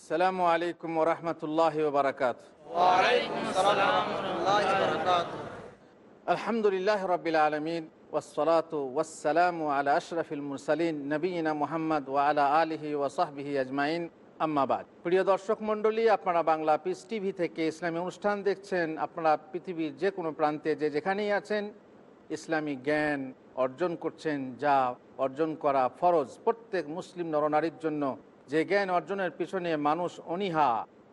আসসালামু আলাইকুম রহমতুল্লাহ বারকাত। আলহামদুলিল্লাহ রবিল আলমিন ওসলাত ওয়াসালাম আলা আশরফিল মুরসালিন নবীনা মোহাম্মদ ওয়া আলা আলিহি ওয়াসাহবিহি আজমাইন। আম্মাবাদ প্রিয় দর্শক মণ্ডলী, আপনারা বাংলা পিস টিভি থেকে ইসলামী অনুষ্ঠান দেখছেন। আপনারা পৃথিবীর যে কোনো প্রান্তে যে যেখানেই আছেন, ইসলামী জ্ঞান অর্জন করছেন, যা অর্জন করা ফরজ। প্রত্যেক মুসলিম নরনারীর জন্য যে জ্ঞান অর্জনের পিছনে মানুষ অনীহা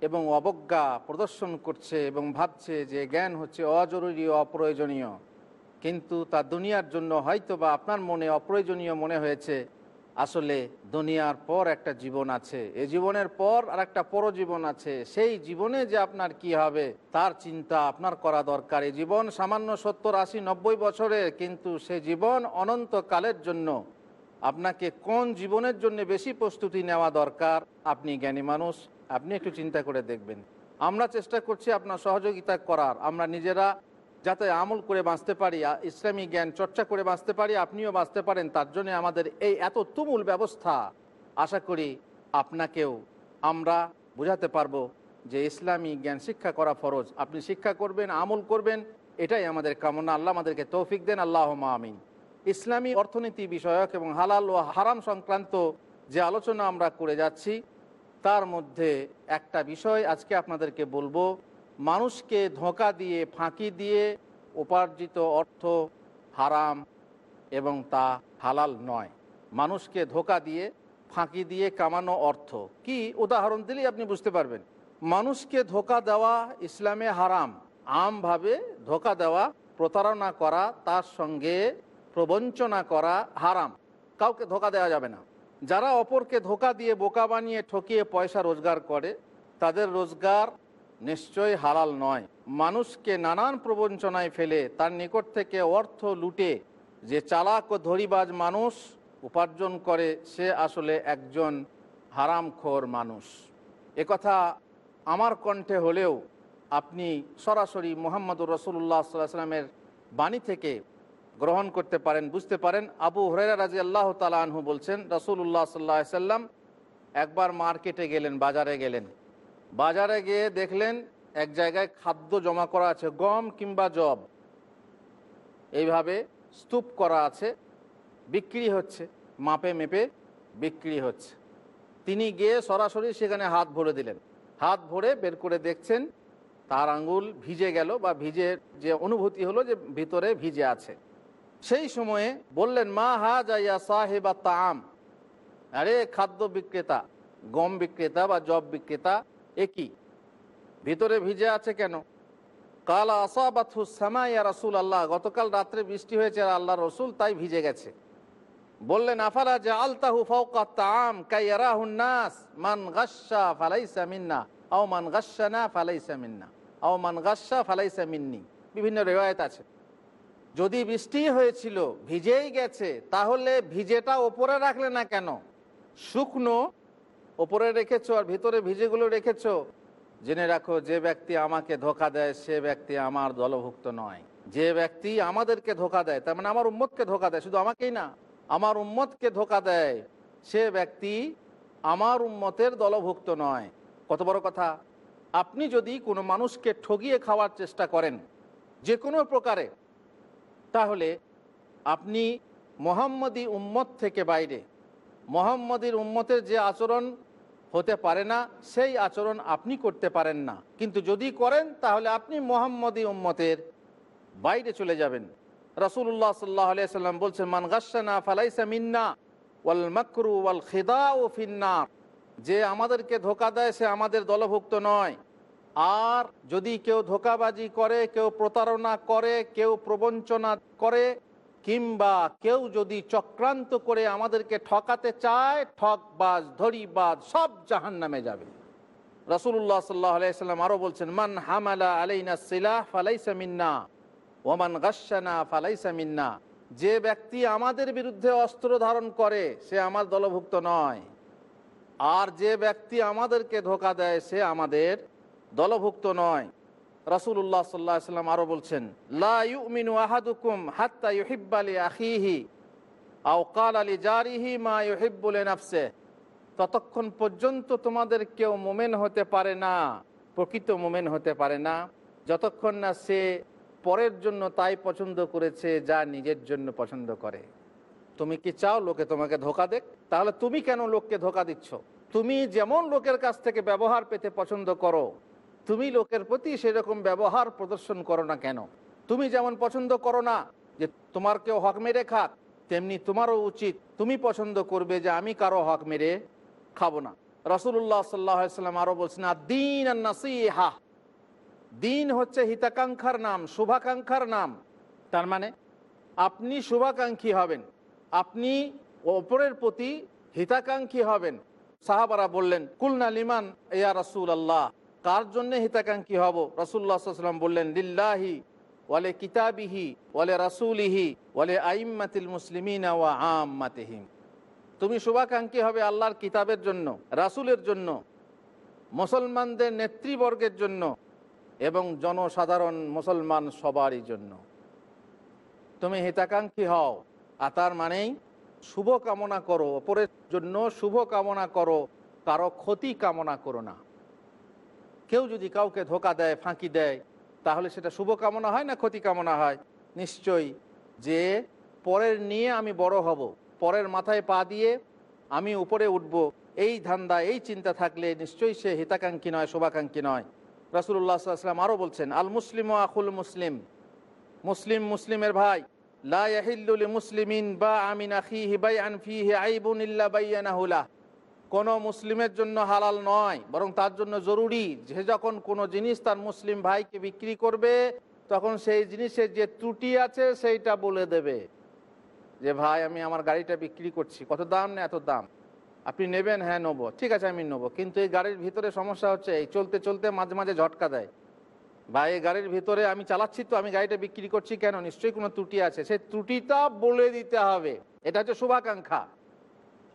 এবং অবজ্ঞা প্রদর্শন করছে এবং ভাবছে যে জ্ঞান হচ্ছে অজরুরি অপ্রয়োজনীয়। কিন্তু তা দুনিয়ার জন্য হয়তো বা আপনার মনে অপ্রয়োজনীয় মনে হয়েছে। আসলে দুনিয়ার পর একটা জীবন আছে, এ জীবনের পর আর একটা পরজীবন আছে। সেই জীবনে যে আপনার কি হবে, তার চিন্তা আপনার করা দরকার। এই জীবন সামান্য সত্তর আশি নব্বই বছরের, কিন্তু সে জীবন অনন্তকালের জন্য। আপনাকে কোন জীবনের জন্য বেশি প্রস্তুতি নেওয়া দরকার? আপনি জ্ঞানী মানুষ, আপনি একটু চিন্তা করে দেখবেন। আমরা চেষ্টা করছি আপনার সহযোগিতা করার। আমরা নিজেরা যাতে আমল করে বাঁচতে পারি ইসলামী জ্ঞান চর্চা করে বাঁচতে পারি, আপনিও বাঁচতে পারেন। তার জন্য আমাদের এই এত তুমুল ব্যবস্থা। আশা করি আপনাকেও আমরা বোঝাতে পারব যে ইসলামী জ্ঞান শিক্ষা করা ফরজ। আপনি শিক্ষা করবেন, আমল করবেন, এটাই আমাদের কামনা। আল্লাহ আমাদেরকে তৌফিক দেন। আল্লাহ আমিন। ইসলামী অর্থনীতি বিষয়ক এবং হালাল ও হারাম সংক্রান্ত যে আলোচনা আমরা করে যাচ্ছি, তার মধ্যে একটা বিষয় আজকে আপনাদেরকে বলব। মানুষকে ধোঁকা দিয়ে, ফাঁকি দিয়ে উপার্জিত অর্থ হারাম এবং তা হালাল নয়। মানুষকে ধোঁকা দিয়ে, ফাঁকি দিয়ে কামানো অর্থ। কি উদাহরণ দিলেই আপনি বুঝতে পারবেন। মানুষকে ধোঁকা দেওয়া ইসলামে হারাম। আমভাবে ধোঁকা দেওয়া, প্রতারণা করা, তার সঙ্গে প্রবঞ্চনা করা হারাম। কাউকে ধোকা দেওয়া যাবে না। যারা অপরকে ধোকা দিয়ে বোকা বানিয়ে ঠকিয়ে পয়সা রোজগার করে, তাদের রোজগার নিশ্চয়ই হালাল নয়। মানুষকে নানান প্রবঞ্চনায় ফেলে, তার নিকট থেকে অর্থ লুটে যে চালাক ও ধরিবাজ মানুষ উপার্জন করে, সে আসলে একজন হারামখোর মানুষ। একথা আমার কণ্ঠে হলেও আপনি সরাসরি মোহাম্মদুর রসুল্লাহ সাল্লাহ সাল্লামের বাণী থেকে গ্রহণ করতে পারেন, বুঝতে পারেন। আবু হরেরা রাজি আল্লাহ তালাহু বলছেন রসুল্লাহ সাল্লাহ সাল্লাম একবার মার্কেটে গেলেন, বাজারে গেলেন। বাজারে গিয়ে দেখলেন এক জায়গায় খাদ্য জমা করা আছে, গম কিংবা জব। এইভাবে স্তূপ করা আছে, বিক্রি হচ্ছে, মাপে মেপে বিক্রি হচ্ছে। তিনি গিয়ে সরাসরি সেখানে হাত ভরে দিলেন। হাত ভরে বের করে দেখছেন, তার আঙ্গুল ভিজে গেল বা ভিজে যে অনুভূতি হলো যে ভিতরে ভিজে আছে। সেই সময়ে বললেন, মা হা যাইয়া সাহেবা তাম আরে, খাদ্য বিক্রেতা, গম বিক্রেতা বা জব বিক্রেতা একই ভিতরে ভিজে আছে কেন? কালা আসাবাথু সামাইয়া রাসুল আল্লাহ গতকাল রাত্রে বৃষ্টি হয়েছে আর আল্লাহ রসুল তাই ভিজে গেছে। বললেন আফারা যে আলতাহু ফৌকা তাম কাইয়ারাহুন নাস? মান গাসা ফালাইসা মিন্না, আও মান গাসা না ফালাইসা মিন্না, আও মান গাসা ফালাইসা মিন্নি। বিভিন্ন রেওয়ায়ত আছে। যদি বৃষ্টি হয়েছিল, ভিজেই গেছে, তাহলে ভিজেটা ওপরে রাখলে না কেন? শুকনো ওপরে রেখেছো আর ভিতরে ভিজেগুলো রেখেছো? জেনে রাখো, যে ব্যক্তি আমাকে ধোকা দেয়, সে ব্যক্তি আমার দলভুক্ত নয়। যে ব্যক্তি আমাদেরকে ধোকা দেয়, তার মানে আমার উম্মতকে ধোকা দেয়, শুধু আমাকেই না, আমার উম্মতকে ধোকা দেয়, সে ব্যক্তি আমার উম্মতের দলভুক্ত নয়। কত বড় কথা। আপনি যদি কোনো মানুষকে ঠগিয়ে খাওয়ার চেষ্টা করেন, যে কোনো প্রকারে তাহলে আপনি মোহাম্মদী উম্মত থেকে বাইরে, মোহাম্মদীর উম্মতের যে আচরণ হতে পারে না, সেই আচরণ আপনি করতে পারেন না। কিন্তু যদি করেন, তাহলে আপনি মোহাম্মদী উম্মতের বাইরে চলে যাবেন। রসুল্লাহ সাল্লাহ সাল্লাম বলছেন, মান গাসানা ফালাইসা মিন্না ওয়াল মাকরু ওয়াল খেদা ও ফিন্নার। যে আমাদেরকে ধোকা দেয়, সে আমাদের দলভুক্ত নয়। আর যদি কেউ ধোকাবাজি করে, কেউ প্রতারণা করে, কেউ প্রবঞ্চনা করে, কিংবা কেউ যদি চক্রান্ত করে আমাদেরকে ঠকাতে চায়, ঠকবাজ ধরিবাজ সব জাহান নামে যাবে রসুল্লাহ সাল্লাহ আলাইসাল্লাম আরও বলছেন, মান হামালা আলাইনা সিলাহ ফালাইসা মিন্না ওমান গাসানা ফালাইসা মিন্না। যে ব্যক্তি আমাদের বিরুদ্ধে অস্ত্র ধারণ করে, সে আমার দলভুক্ত নয়। আর যে ব্যক্তি আমাদেরকে ধোকা দেয়, সে আমাদের দলভুক্ত নয়। রাসুল্লাহ সাল্লাহ সাল্লাম আরও বলছেন, লা ইউমিনু আহাদুকুম হাত্তা ইউহিব্বালি আখিহি, আও কাল আলী জারিহি মা ইউহিব্বুলে নাফসে ততক্ষণ পর্যন্ত তোমাদের কেউ মোমেন হতে পারে না, প্রকৃত মোমেন হতে পারে না। যতক্ষণ না সে পরের জন্য তাই পছন্দ করেছে যা নিজের জন্য পছন্দ করে। তুমি কি চাও লোকে তোমাকে ধোকা দেখ তাহলে তুমি কেন লোককে ধোকা দিচ্ছ? তুমি যেমন লোকের কাছ থেকে ব্যবহার পেতে পছন্দ করো তুমি লোকের প্রতি সেরকম ব্যবহার প্রদর্শন করো না কেন? তুমি যেমন পছন্দ করো না যে তোমার কেউ হক মেরে খাক, তেমনি তোমারও উচিত তুমি পছন্দ করবে যে আমি কারও হক মেরে খাব না। রসুল্লাহ সাল্লাম আরও বলছেন দিন নাসিহা। দিন হচ্ছে হিতাকাঙ্ক্ষার নাম, শুভাকাঙ্ক্ষার নাম। তার মানে আপনি শুভাকাঙ্ক্ষী হবেন, আপনি অপরের প্রতি হিতাকাঙ্ক্ষী হবেন। সাহাবারা বললেন, কুলনা লিমান ইয়া রসুল আল্লাহ কার জন্য হিতাকাঙ্ক্ষী হব? রসুল্লাহাম বললেন, লিল্লাহি, ওয়ালে কিতাবিহি, ওয়ালে রাসুলিহি, ওয়ালে আইম্মাতিল মুসলিমিনা ওয়া আম্মাতিহিম। তুমি শুভাকাঙ্ক্ষী হবে আল্লাহর কিতাবের জন্য, রাসুলের জন্য, মুসলমানদের নেতৃবর্গের জন্য এবং জনসাধারণ মুসলমান সবারই জন্য। তুমি হিতাকাঙ্ক্ষী হও, আর তার মানেই শুভ কামনা করো, অপরের জন্য শুভ কামনা করো, কারও ক্ষতি কামনা করো না। কেউ যদি কাউকে ধোকা দেয়, ফাঁকি দেয়, তাহলে সেটা শুভ কামনা হয় না ক্ষতি কামনা হয়? নিশ্চয়ই। যে পরের নিয়ে আমি বড় হব, পরের মাথায় পা দিয়ে আমি উপরে উঠব, এই ধান্দা, এই চিন্তা থাকলে নিশ্চয়ই সে হিতাকাঙ্ক্ষী নয়, শুভাকাঙ্ক্ষী নয়। রাসুল্লাহ সাল্লাম আরও বলছেন, আল মুসলিম ও আকুল মুসলিম। মুসলিম মুসলিমের ভাই লাহিল্লুল মুসলিমিন বা আমিন আখিহি বাই আনফিহি আইবুন ইল্লা বাইয়ানাহুলা কোনো মুসলিমের জন্য হালাল নয়, বরং তার জন্য জরুরি। যে যখন কোনো জিনিস তার মুসলিম ভাইকে বিক্রি করবে, তখন সেই জিনিসের যে ত্রুটি আছে সেইটা বলে দেবে। যে, ভাই, আমি আমার গাড়িটা বিক্রি করছি। কত দাম না এত দাম? আপনি নেবেন? হ্যাঁ নেব। ঠিক আছে, আমি নেব। কিন্তু এই গাড়ির ভিতরে সমস্যা হচ্ছে, এই চলতে চলতে মাঝে মাঝে ঝটকা দেয়। বা এই গাড়ির ভিতরে আমি চালাচ্ছি তো, আমি গাড়িটা বিক্রি করছি কেন? নিশ্চয়ই কোনো ত্রুটি আছে। সেই ত্রুটিটা বলে দিতে হবে। এটা হচ্ছে শুভাকাঙ্ক্ষা।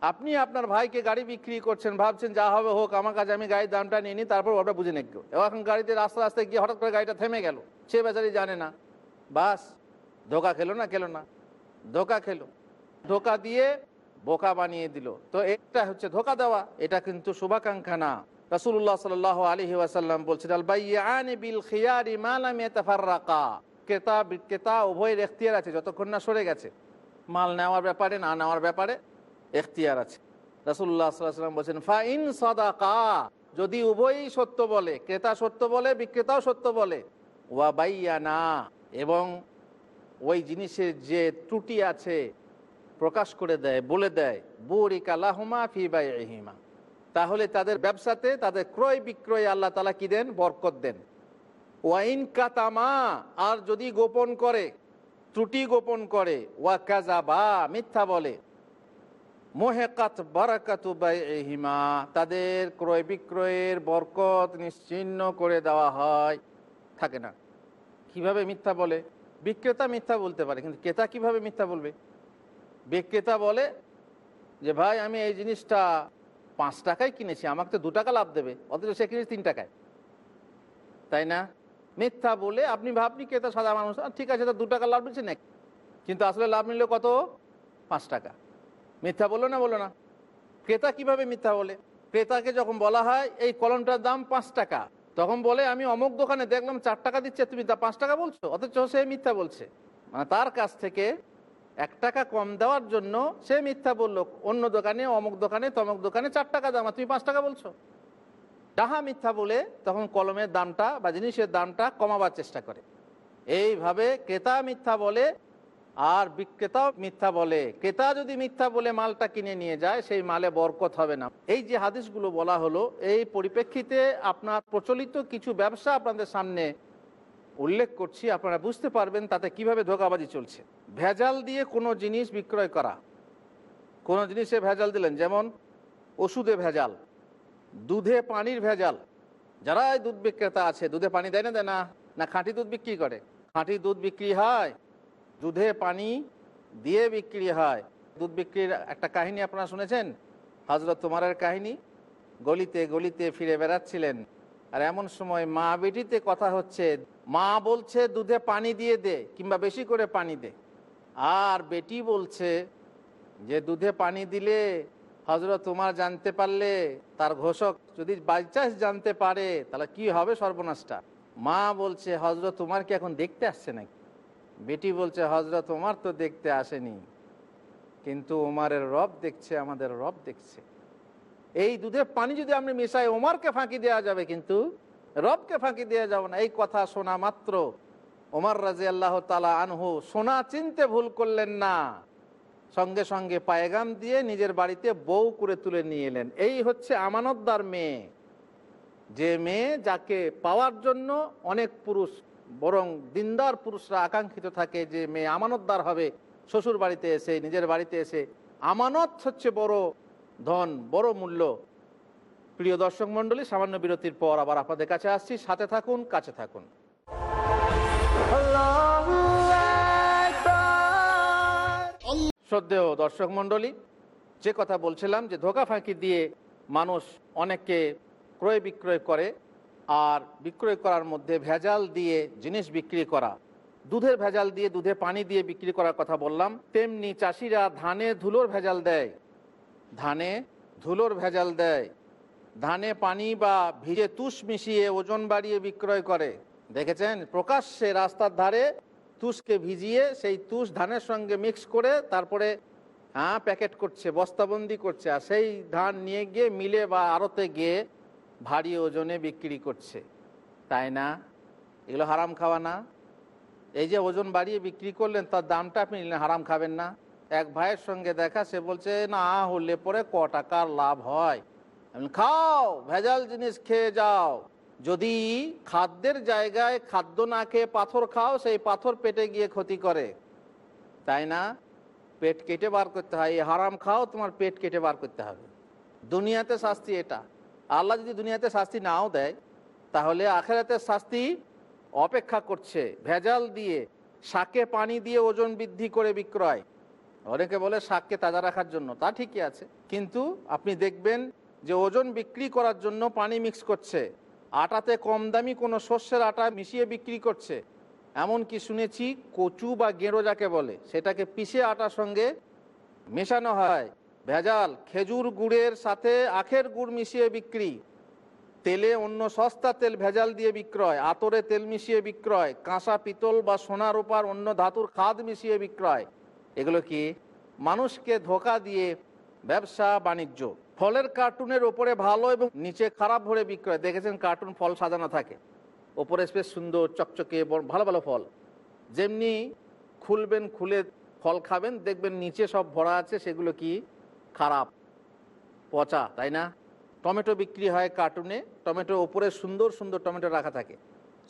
আপনি আপনার ভাইকে গাড়ি বিক্রি করছেন, ভাবছেন যা হবে হোক, আমার কাছে আমি গাড়ির দামটা নিয়ে নিই, তারপর ওটা বুঝে নেব এখন গাড়িতে রাস্তা রাস্তায় গিয়ে হঠাৎ করে গাড়িটা থেমে গেল। সে বেচারি জানে না। বাস, ধোকা খেলো না খেলো না। ধোকা খেলো। ধোকা দিয়ে বোকা বানিয়ে দিল। তো এটা হচ্ছে ধোকা দেওয়া, এটা কিন্তু শুভাকাঙ্ক্ষা না। রসুল্লাহ সাল আলী ওয়াসাল্লাম বলছেন ক্রেতা বিক্রেতা উভয়ের এখতিয়ার আছে, যতক্ষণ না সরে গেছে। মাল নেওয়ার ব্যাপারে, না নেওয়ার ব্যাপারে এখতিয়ার আছে। রসুল্লাহ সাল্লাম বলছেন ফাইন সদাকা যদি উভয়ই সত্য বলে, ক্রেতা সত্য বলে, বিক্রেতাও সত্য বলে, ওয়া বাইয়ানা এবং ওই জিনিসের যে ত্রুটি আছে প্রকাশ করে দেয়, বলে দেয়, বুরিকা লাহুমা ফি বাইহিমা তাহলে তাদের ব্যবসাতে তাদের ক্রয় বিক্রয় আল্লাহ তালা কি দেন? বরকত দেন। ওয়াইন কাতামা আর যদি গোপন করে, ত্রুটি গোপন করে, ওয়া কাজা বা মিথ্যা বলে মোহেকাত বারাকাতু বাইহিমা তাদের ক্রয় বিক্রয়ের বরকত নিশ্চিন্ন করে দেওয়া হয়। থাকে না। কীভাবে মিথ্যা বলে? বিক্রেতা মিথ্যা বলতে পারে, কিন্তু ক্রেতা কীভাবে মিথ্যা বলবে? বিক্রেতা বলে যে, ভাই, আমি এই জিনিসটা পাঁচ টাকায় কিনেছি, আমাকে তো দু টাকা লাভ দেবে, অথচ সে কিনেছে তিন টাকায়। তাই না? মিথ্যা বলে আপনি ভাবনি ক্রেতা সাদা মানুষ ঠিক আছে, তো দু টাকা লাভ নিচ্ছে নাকি? কিন্তু আসলে লাভ নিল কত? পাঁচ টাকা। মিথ্যা বলল না বলো না? ক্রেতা কীভাবে মিথ্যা বলে? ক্রেতাকে যখন বলা হয়, এই কলমটার দাম পাঁচ টাকা। তখন বলে, আমি অমুক দোকানে দেখলাম চার টাকা দিচ্ছে, তুমি তা পাঁচ টাকা বলছো? অথচ সে মিথ্যা বলছে। মানে তার কাছ থেকে এক টাকা কম দেওয়ার জন্য সে মিথ্যা বলল, অন্য দোকানে, অমুক দোকানে, তমক দোকানে চার টাকা দাম তুমি পাঁচ টাকা বলছো? ডাহা মিথ্যা বলে, তখন কলমের দামটা বা জিনিসের দামটা কমাবার চেষ্টা করে। এইভাবে ক্রেতা মিথ্যা বলে আর বিক্রেতাও মিথ্যা বলে। ক্রেতা যদি মিথ্যা বলে মালটা কিনে নিয়ে যায়, সেই মালে বরকত হবে না। এই যে হাদিসগুলো বলা হলো, এই পরিপ্রেক্ষিতে আপনার প্রচলিত কিছু ব্যবসা আপনাদের সামনে উল্লেখ করছি। আপনারা বুঝতে পারবেন তাতে কীভাবে ধোকাবাজি চলছে। ভেজাল দিয়ে কোনো জিনিস বিক্রয় করা। কোনো জিনিসে ভেজাল দিলেন, যেমন ওষুধে ভেজাল, দুধে পানির ভেজাল। যারা দুধ বিক্রেতা আছে, দুধে পানি দেয় না দেয় না না খাঁটি দুধ বিক্রি করে। খাঁটি দুধ বিক্রি হয় দুধে পানি দিয়ে বিক্রি হয়। দুধ বিক্রির একটা কাহিনী আপনারা শুনেছেন? হজরত তোমারের কাহিনী? গলিতে গলিতে ফিরে বেড়াচ্ছিলেন। আর এমন সময় মা বেটিতে কথা হচ্ছে, মা বলছে দুধে পানি দিয়ে দে, কিংবা বেশি করে পানি দে। আর বেটি বলছে, যে দুধে পানি দিলে হজরত তোমার জানতে পারলে তার ঘোষক যদি বাইচান্স জানতে পারে, তাহলে কি হবে সর্বনাশটা? মা বলছে হজরত তোমার কি এখন দেখতে আসছে নাকি? বেটি বলছে হজরত ওমার তো দেখতে আসেনি, কিন্তু ওমারের রব দেখছে, আমাদের রব দেখছে। এই দুধের পানি যদি আমরা মেশাই ওমারকে ফাঁকি দেওয়া যাবে, কিন্তু রবকে ফাঁকি দেওয়া যাবে না। এই কথা শোনা মাত্র ওমার রাজি আল্লাহ তালা আনহু। সোনা চিনতে ভুল করলেন না। সঙ্গে সঙ্গে পায়গাম দিয়ে নিজের বাড়িতে বউ করে তুলে নিয়ে এলেন। এই হচ্ছে আমানতদার মেয়ে। যে মেয়ে যাকে পাওয়ার জন্য অনেক পুরুষ বরং দিনদার পুরুষরা আকাঙ্ক্ষিত থাকে যে মেয়ে আমানতদার হবে শ্বশুর বাড়িতে এসে নিজের বাড়িতে এসে আমানত হচ্ছে বড় ধন বড় মূল্য। প্রিয় দর্শক মণ্ডলী সামান্য বিরতির পর আবার আপনাদের কাছে আসছি। সাথে থাকুন কাছে থাকুন। শ্রদ্ধেয় দর্শক মণ্ডলী যে কথা বলছিলাম যে ধোকা ফাঁকি দিয়ে মানুষ অনেককে ক্রয় বিক্রয় করে আর বিক্রয় করার মধ্যে ভেজাল দিয়ে জিনিস বিক্রি করা, দুধের ভেজাল দিয়ে দুধে পানি দিয়ে বিক্রি করার কথা বললাম, তেমনি চাষিরা ধানে ধুলোর ভেজাল দেয়, ধানে ধুলোর ভেজাল দেয়, ধানে পানি বা ভিজে তুষ মিশিয়ে ওজন বাড়িয়ে বিক্রয় করে। দেখেছেন? প্রকাশ্যে রাস্তার ধারে তুষকে ভিজিয়ে সেই তুষ ধানের সঙ্গে মিক্স করে তারপরে হ্যাঁ প্যাকেট করছে, বস্তাবন্দি করছে, আর সেই ধান নিয়ে গিয়ে মিলে বা আড়তে গিয়ে ভারী ওজনে বিক্রি করছে। তাই না? এগুলো হারাম খাওয়া না। এই যে ওজন বাড়িয়ে বিক্রি করলেন, তার দামটা আপনি নিলেন, হারাম খাবেন না। এক ভাইয়ের সঙ্গে দেখা, সে বলছে, না, হলে পরে ক টাকার লাভ হয়? খাও, ভেজাল জিনিস খেয়ে যাও। যদি খাদ্যের জায়গায় খাদ্য না খেয়ে পাথর খাও, সেই পাথর পেটে গিয়ে ক্ষতি করে। তাই না? পেট কেটে বার করতে হয়। হারাম খাও, তোমার পেট কেটে বার করতে হবে। দুনিয়াতে শাস্তি এটা। আল্লাহ যদি দুনিয়াতে শাস্তি নাও দেয়, তাহলে আখেরাতে শাস্তি অপেক্ষা করছে। ভেজাল দিয়ে, শাকে পানি দিয়ে ওজন বৃদ্ধি করে বিক্রয়। অনেকে বলে শাককে তাজা রাখার জন্য, তা ঠিকই আছে। কিন্তু আপনি দেখবেন যে ওজন বিক্রি করার জন্য পানি মিক্স করছে। আটাতে কম দামি কোনো শস্যের আটা মিশিয়ে বিক্রি করছে। এমন কি শুনেছি কচু বা গেঁড়ো যাকে বলে, সেটাকে পিষে আটার সঙ্গে মেশানো হয়। ভেজাল, খেজুর গুড়ের সাথে আখের গুড় মিশিয়ে বিক্রি। তেলে অন্য সস্তা তেল ভেজাল দিয়ে বিক্রয়, আতরে তেল মিশিয়ে বিক্রয়, কাঁসা, পিতল বা সোনার ওপার অন্য ধাতুর খাদ মিশিয়ে বিক্রয়। এগুলো কি মানুষকে ধোকা দিয়ে ব্যবসা, বাণিজ্য? ফলের কার্টুনের ওপরে ভালো এবং নিচে খারাপ ভরে বিক্রয়। দেখেছেন কার্টুন ফল সাজানো থাকে? ওপরে বেশ সুন্দর, চকচকে ভালো ভালো ফল। যেমনি খুলবেন, খুলে ফল খাবেন, দেখবেন নিচে সব ভরা আছে, সেগুলো কি খারাপ, পচা, তাই না? টমেটো বিক্রি হয় কার্টুনে, টমেটো ওপরে সুন্দর সুন্দর টমেটো রাখা থাকে।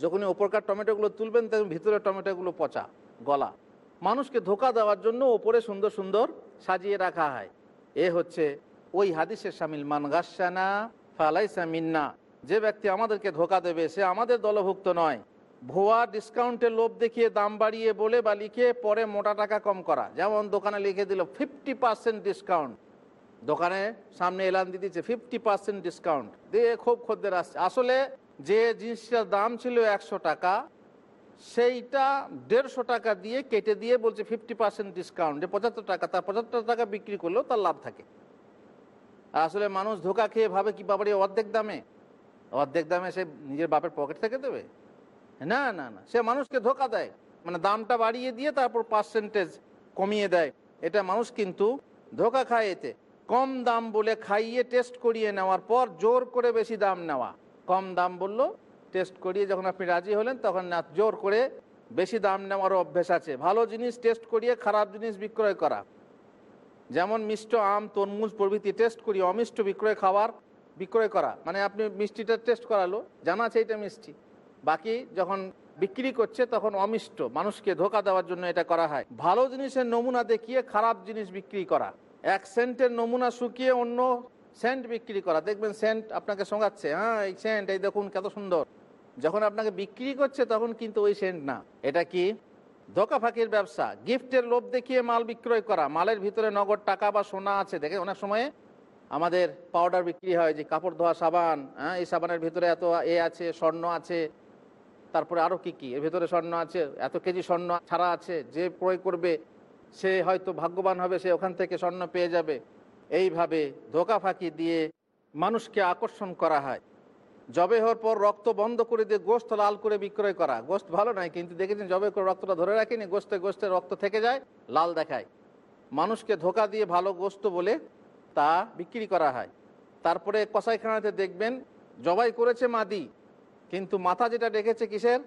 যখনই ওপরকার টমেটোগুলো তুলবেন, তখন ভিতরে টমেটোগুলো পচা, গলা। মানুষকে ধোকা দেওয়ার জন্য ওপরে সুন্দর সুন্দর সাজিয়ে রাখা হয়। এ হচ্ছে ওই হাদিসের সামিল, মান গাসানা ফালাইসা মিন্না। যে ব্যক্তি আমাদেরকে ধোকা দেবে, সে আমাদের দলভুক্ত নয়। ভুয়া ডিসকাউন্টের লোভ দেখিয়ে দাম বাড়িয়ে বলে বা লিখে পরে মোটা টাকা কম করা। যেমন দোকানে লিখে দিল, ফিফটি পার্সেন্ট ডিসকাউন্ট। দোকানে সামনে এলান দিয়ে দিচ্ছে ফিফটি পার্সেন্ট ডিসকাউন্ট দিয়ে খুব খদ্দের আসছে। আসলে যে জিনিসটার দাম ছিল একশো টাকা, সেইটা দেড়শো টাকা দিয়ে কেটে দিয়ে বলছে ফিফটি পার্সেন্ট ডিসকাউন্ট যে পঁচাত্তর টাকা, তার পঁচাত্তর টাকা বিক্রি করলেও তার লাভ থাকে। আর আসলে মানুষ ধোকা খেয়ে ভাবে কি বাবারে অর্ধেক দামে? অর্ধেক দামে সে নিজের বাপের পকেট থেকে দেবে? না না না। সে মানুষকে ধোকা দেয়। মানে দামটা বাড়িয়ে দিয়ে তারপর পার্সেন্টেজ কমিয়ে দেয়। এটা মানুষ কিন্তু ধোকা খায় এতে। কম দাম বলে খাইয়ে টেস্ট করিয়ে নেওয়ার পর জোর করে বেশি দাম নেওয়া। কম দাম বলল টেস্ট করিয়ে যখন আপনি রাজি হলেন তখন না, জোর করে বেশি দাম নেওয়ারও অভ্যেস আছে। ভালো জিনিস টেস্ট করিয়ে খারাপ জিনিস বিক্রয় করা। যেমন মিষ্ট আম, তরমুজ প্রভৃতি টেস্ট করি অমিষ্ট বিক্রয় খাবার বিক্রয় করা। মানে আপনি মিষ্টিটা টেস্ট করালো, জানা আছে এটা মিষ্টি। বাকি যখন বিক্রি করছে তখন অমিষ্ট, মানুষকে ধোকা দেওয়ার জন্য এটা করা হয়। ভালো জিনিসের নমুনা দেখিয়ে খারাপ জিনিস বিক্রি করা। এক সেন্টের নমুনা শুকিয়ে অন্য সেন্ট বিক্রি করা। দেখবেন সেন্ট আপনাকে শোঙাচ্ছে হ্যাঁ এই সেন্ট, এই দেখুন কত সুন্দর। যখন আপনাকে বিক্রি করছে, তখন কিন্তু ওই সেন্ট না। এটা কি? ধোকা ফাঁকির ব্যবসা। গিফটের লোভ দেখিয়ে মাল বিক্রয় করা। মালের ভিতরে নগদ টাকা বা সোনা আছে। দেখে অনেক সময়ে আমাদের পাউডার বিক্রি হয় যে কাপড় ধোয়া সাবান হ্যাঁ এই সাবানের ভিতরে এত এ আছে, স্বর্ণ আছে। তারপরে আরও কি কি? এর ভিতরে স্বর্ণ আছে, এত কেজি স্বর্ণ ছাড়া আছে। যে প্রয়োগ করবে সে হয়তো ভাগ্যবান হবে, সে ওখান থেকে স্বর্ণ পেয়ে যাবে। এইভাবে ধোকা ফাঁকি দিয়ে মানুষকে আকর্ষণ করা হয়। জবে হওয়ার পর রক্ত বন্ধ করে দিয়ে গোস্ত লাল করে বিক্রয় করা। গোস্ত ভালো নয়, কিন্তু দেখেছেন জবে করে রক্তটা ধরে রাখেনি, গোস্তে গোস্তে রক্ত থেকে যায়, লাল দেখায়। মানুষকে ধোকা দিয়ে ভালো গোস্ত বলে তা বিক্রি করা হয়। তারপরে কসাইখানাতে দেখবেন, জবাই করেছে মাদি, কিন্তু মাথা যেটা রেখেছে কিসের?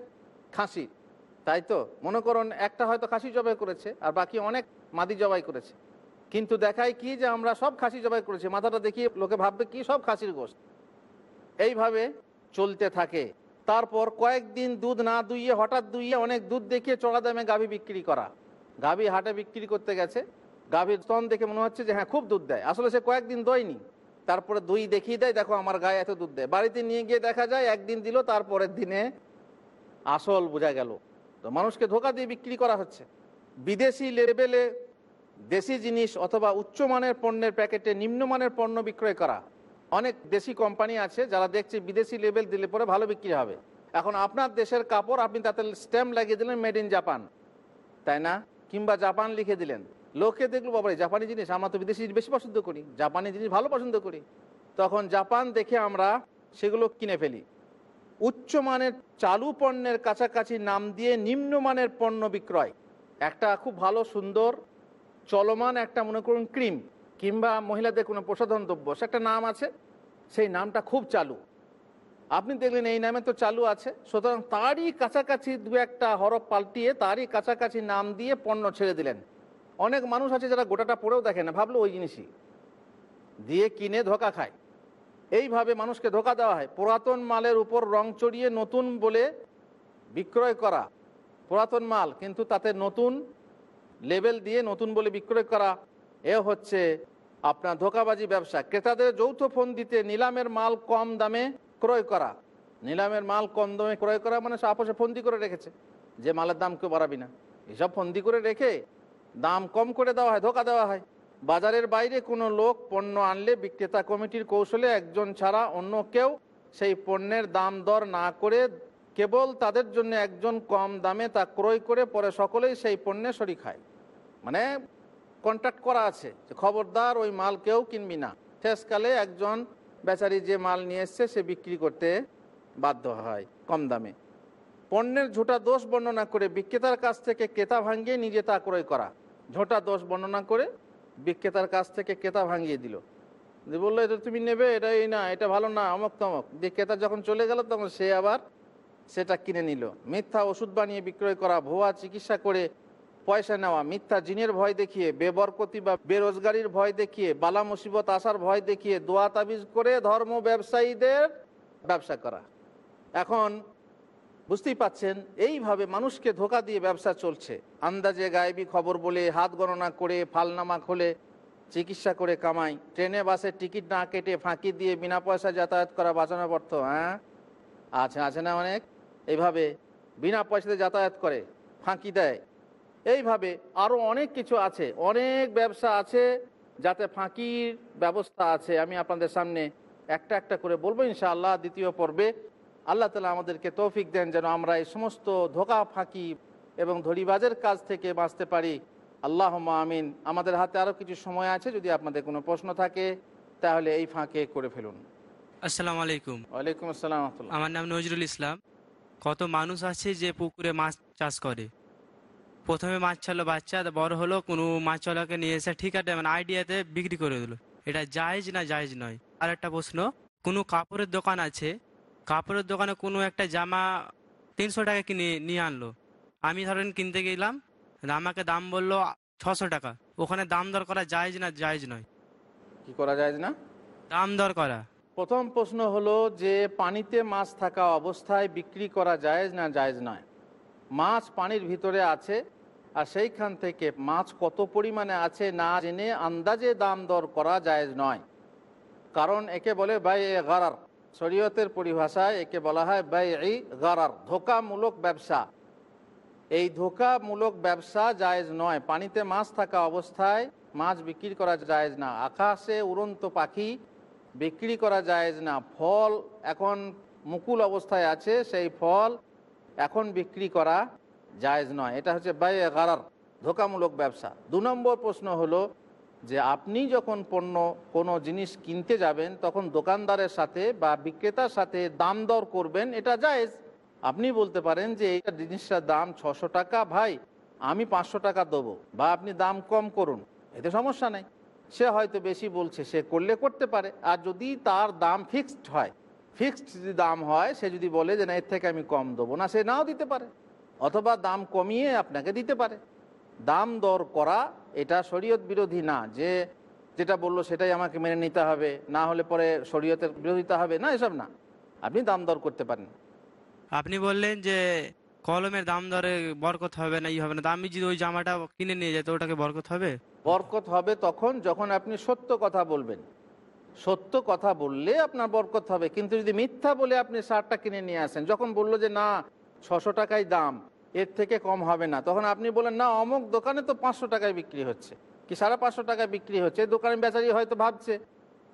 খাসি তাই তো? মনে করুন, একটা হয়তো খাসি জবাই করেছে, আর বাকি অনেক মাদি জবাই করেছে। কিন্তু দেখায় কি যে আমরা সব খাসি জবাই করেছি, মাথাটা দেখিয়ে লোকে ভাববে, কি সব খাসির গোস্ত? এইভাবে চলতে থাকে। তারপর কয়েকদিন দুধ না দুইয়ে, হঠাৎ দুইয়ে অনেক দুধ দেখিয়ে চড়া দামে গাভী বিক্রি করা। গাভী হাটে বিক্রি করতে গেছে। গাভীর স্তন দেখে মনে হচ্ছে যে হ্যাঁ খুব দুধ দেয়। আসলে সে কয়েকদিন দইনি। তারপরে দুই দেখিয়ে দেয়, দেখো আমার গায়ে এত দুধ দেয়। বাড়িতে নিয়ে গিয়ে দেখা যায়, একদিন দিল, তারপরের দিনে আসল বোঝা গেল। তো মানুষকে ধোকা দিয়ে বিক্রি করা হচ্ছে। বিদেশি লেভেলে দেশি জিনিস অথবা উচ্চমানের পণ্যের প্যাকেটে নিম্নমানের পণ্য বিক্রয় করা। অনেক দেশি কোম্পানি আছে যারা দেখছে বিদেশি লেভেল দিলে পরে ভালো বিক্রি হবে। এখন আপনার দেশের কাপড় আপনি তাতে স্ট্যাম্প লাগিয়ে দিলেন মেড ইন জাপান। তাই না? কিংবা জাপান লিখে দিলেন। লোকে দেখল বাবা জাপানি জিনিস, আমরা তো বিদেশি বেশি পছন্দ করি। জাপানি জিনিস ভালো পছন্দ করি। তখন জাপান দেখে আমরা সেগুলো কিনে ফেলি। উচ্চমানের চালু পণ্যের কাছাকাছি নাম দিয়ে নিম্নমানের পণ্য বিক্রয়। একটা খুব ভালো, সুন্দর, চলমান একটা মনে করুন ক্রিম কিংবা মহিলাদের কোনো প্রসাধন দ্রব্য একটা নাম আছে, সেই নামটা খুব চালু। আপনি দেখলেন এই নামে তো চালু আছে, সুতরাং তারই কাছাকাছি দু একটা হরফ পাল্টিয়ে তারই কাছাকাছি নাম দিয়ে পণ্য ছেড়ে দিলেন। অনেক মানুষ আছে যারা গোটাটা পড়েও দেখে না, ভাবলো ওই জিনিসই। দিয়ে কিনে ধোকা খায়। এইভাবে মানুষকে ধোকা দেওয়া হয়। পুরাতন মালের উপর রং চড়িয়ে নতুন বলে বিক্রয় করা। পুরাতন মাল, কিন্তু তাতে নতুন লেবেল দিয়ে নতুন বলে বিক্রয় করা। এ হচ্ছে আপনার ধোকাবাজি ব্যবসা। ক্রেতাদের যৌথ ফোন দিতে নিলামের মাল কম দামে ক্রয় করা। নিলামের মাল কম দামে ক্রয় করা মানে সে আপোষে ফন্দি করে রেখেছে। যে মালের দাম কেউ বাড়াবি না। এসব ফন্দি করে রেখে দাম কম করে দেওয়া হয়, ধোকা দেওয়া হয়। বাজারের বাইরে কোনো লোক পণ্য আনলে বিক্রেতা কমিটির কৌশলে একজন ছাড়া অন্য কেউ সেই পণ্যের দাম দর না করে কেবল তাদের জন্য একজন কম দামে তা ক্রয় করে পরে সকলেই সেই পণ্যে শরিক হয়। মানে কন্ট্যাক্ট করা আছে যে খবরদার ওই মাল কেউ কিনবি না। শেষকালে একজন বেচারি যে মাল নিয়ে এসছে সে বিক্রি করতে বাধ্য হয় কম দামে। পণ্যের ঝোটা দোষ বর্ণনা করে বিক্রেতার কাছ থেকে ক্রেতা ভাঙিয়ে নিজে তা ক্রয় করা। ঝোটা দোষ বর্ণনা করে বিক্রেতার কাছ থেকে ক্রেতা ভাঙিয়ে দিল। যে বলল, এটা তুমি নেবে এটা এই না, এটা ভালো না অমক তমক। দিয়ে ক্রেতা যখন চলে গেল, তখন সে আবার সেটা কিনে নিল। মিথ্যা ওষুধ বানিয়ে বিক্রয় করা, ভুয়া চিকিৎসা করে পয়সা নেওয়া, মিথ্যা জিনের ভয় দেখিয়ে, বেবরকতি বা বেরোজগারির ভয় দেখিয়ে, বালা মুসিবত আসার ভয় দেখিয়ে, দোয়া তাবিজ করে ধর্ম ব্যবসায়ীদের ব্যবসা করা। এখন বুঝতেই পাচ্ছেন, এইভাবে মানুষকে ধোকা দিয়ে ব্যবসা চলছে। আন্দাজে গায়েবী খবর বলে হাত গণনা করে, ফালনামা খোলে, চিকিৎসা করে কামাই, ট্রেনে, বাসে টিকিট না কেটে ফাঁকি দিয়ে বিনা পয়সা যাতায়াত করা বাঁচানো পড়ত হ্যাঁ? আছে আছে না অনেক? এইভাবে বিনা পয়সাতে যাতায়াত করে, ফাঁকি দেয়। এইভাবে আরও অনেক কিছু আছে, অনেক ব্যবসা আছে যাতে ফাঁকির ব্যবস্থা আছে। আমি আপনাদের সামনে একটা একটা করে বলব, ইনশাআল্লাহ দ্বিতীয় পর্বে আল্লাহ তালা আমাদেরকে তৌফিক দেন যেন আমরা এই সমস্ত ধোকা ফাঁকি এবং ধরিবাজের কাজ থেকে বাঁচতে পারি। আল্লাহ আমিন। আমাদের হাতে আরও কিছু সময় আছে যদি আপনাদের কোনো প্রশ্ন থাকে তাহলে এই ফাঁকে করে ফেলুন। আসসালামু আলাইকুম। ওয়ালাইকুম আসসালাম আমার নাম নজরুল ইসলাম। কত মানুষ আছে যে পুকুরে মাছ চাষ করে? প্রথমে মাছ ছাড়লো বাচ্চা বড় হলো কোনো মাছওয়ালাকে নিয়ে এসে ঠিক আছে মানে আইডিয়াতে বিক্রি করে দিল। এটা জায়েজ না জায়েজ নয়? আর একটা প্রশ্ন কোনো কাপড়ের দোকান আছে কাপড়ের দোকানে কোনো একটা জামা তিনশো টাকা কিনে নিয়ে আনলো। আমি ধরেন কিনতে গেলাম আমাকে দাম বলল ছশো টাকা। ওখানে দাম দর করা জায়েজ না জায়েজ নয়। কি করা যায় না? দাম দর করা। প্রথম প্রশ্ন হলো যে পানিতে মাছ থাকা অবস্থায় বিক্রি করা জায়েজ না জায়েজ নয়? মাছ পানির ভিতরে আছে আর সেইখান থেকে মাছ কত পরিমাণে আছে না জেনে আন্দাজে দাম দর করা জায়েজ নয়। কারণ একে বলে বাই এ গারার। শরীয়তের পরিভাষায় একে বলা হয় এই গারার, ধোকামূলক ব্যবসা। এই ধোকামূলক ব্যবসা জায়েজ নয়। পানিতে মাছ থাকা অবস্থায় মাছ বিক্রি করা জায়েজ না। আকাশে উড়ন্ত পাখি বিক্রি করা জায়েজ না। ফল এখন মুকুল অবস্থায় আছে, সেই ফল এখন বিক্রি করা জায়েজ নয়। এটা হচ্ছে বাই গারার, ধোকামূলক ব্যবসা। দু নম্বর প্রশ্ন হলো যে আপনি যখন পণ্য কোনো জিনিস কিনতে যাবেন, তখন দোকানদারের সাথে বা বিক্রেতার সাথে দাম দর করবেন, এটা জায়েজ। আপনি বলতে পারেন যে, এই জিনিসটার দাম ছশো টাকা, ভাই, আমি পাঁচশো টাকা দেবো বা আপনি দাম কম করুন। এতে সমস্যা নেই। সে হয়তো বেশি বলছে, সে করলে করতে পারে। আর যদি তার দাম ফিক্সড হয়, ফিক্সড যদি দাম হয়, সে যদি বলে যে, না, এর থেকে আমি কম দেবো না, সে নাও দিতে পারে। অথবা দাম কমিয়ে আপনাকে দিতে পারে। দাম দর করা এটা শরীয়ত বিরোধী না। যে যেটা বলল সেটাই আমাকে মেনে নিতে হবে না হলে পরে শরীয়তের বিরোধিতা হবে না এসব না। আপনি দাম দর করতে পারেন। আপনি বললেন যে কলমের দাম দরে বরকত হবে না ই হবে না। আমি যদি ওই জামাটা কিনে নিয়ে যাই তো ওটাকে বরকত হবে? বরকত হবে তখন যখন আপনি সত্য কথা বলবেন। সত্য কথা বললে আপনার বরকত হবে। কিন্তু যদি মিথ্যা বলে আপনি শার্টটা কিনে নিয়ে আসেন যখন বলল যে না ছশো টাকাই দাম এর থেকে কম হবে না। তখন আপনি বলেন না অমুক দোকানে তো পাঁচশো টাকায় বিক্রি হচ্ছে। কি সাড়ে পাঁচশো টাকায় বিক্রি হচ্ছে? এই দোকানের বেচারি হয়তো ভাবছে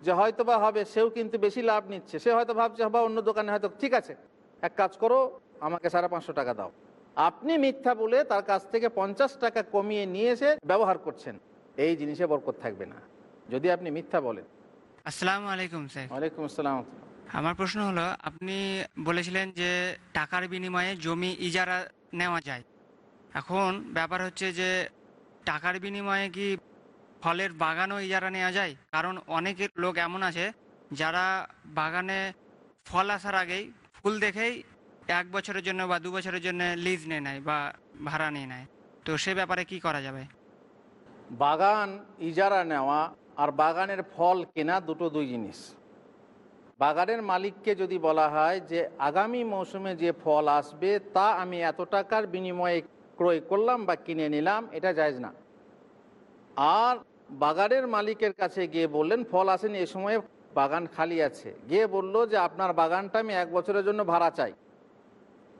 যে হয়তো বা হবে সেও কিন্তু বেশি লাভ নিচ্ছে। সে হয়তো ভাবছে বা অন্য দোকানে হয়তো ঠিক আছে এক কাজ করো আমাকে সাড়ে পাঁচশো টাকা দাও। আপনি মিথ্যা বলে তার কাছ থেকে পঞ্চাশ টাকা কমিয়ে নিয়ে এসে ব্যবহার করছেন। এই জিনিসে বরকত থাকবে না। যদি আপনি মিথ্যা বলেন। আসসালামু আলাইকুম স্যার। ওয়ালাইকুম আসসালাম। আমার প্রশ্ন হলো আপনি বলেছিলেন যে টাকার বিনিময়ে জমি ইজারা নেওয়া যায়। এখন ব্যাপার হচ্ছে যে, টাকার বিনিময়ে কি ফলের বাগানও ইজারা নেওয়া যায়? কারণ অনেক লোক এমন আছে, যারা বাগানে ফল আসার আগেই ফুল দেখেই এক বছরের জন্য বা দু বছরের জন্য লিজ নিয়ে নেয় বা ভাড়া নিয়ে নেয়। তো সে ব্যাপারে কি করা যাবে? বাগান ইজারা নেওয়া আর বাগানের ফল কেনা দুটো দুই জিনিস। বাগানের মালিককে যদি বলা হয় যে আগামী মৌসুমে যে ফল আসবে তা আমি এত টাকার বিনিময়ে ক্রয় করলাম বা কিনে নিলাম, এটা জায়জ না। আর বাগানের মালিকের কাছে গিয়ে বললেন, ফল আসেনি, এ সময়ে বাগান খালি আছে। গিয়ে বলল যে, আপনার বাগানটা আমি এক বছরের জন্য ভাড়া চাই।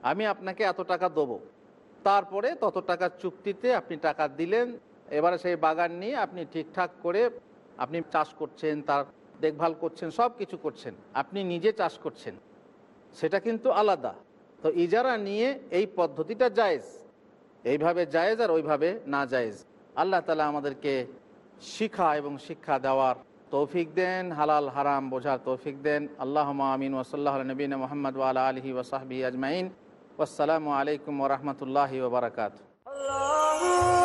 আমি আপনাকে এত টাকা দেবো। তারপরে তত টাকার চুক্তিতে আপনি টাকা দিলেন। এবারে সেই বাগান নিয়ে আপনি ঠিকঠাক করে আপনি চাষ করছেন, তার দেখভাল করছেন, সব কিছু করছেন, আপনি নিজে চাষ করছেন, সেটা কিন্তু আলাদা। তো ইজারা নিয়ে এই পদ্ধতিটা জায়েজ। এইভাবে জায়েজ আর ওইভাবে না জায়েজ। আল্লাহ তালা আমাদেরকে শিখা এবং শিক্ষা দেওয়ার তৌফিক দেন, হালাল, হারাম বোঝার তৌফিক দেন। আল্লাহ আমিন ওসল্লাহ নবীন মোহাম্মদ ওয়ালা আলহি ওসাহবি আজমাইন। আসসালামু আলাইকুম ওরহমতুল্লাহি ওবরাকাত Allah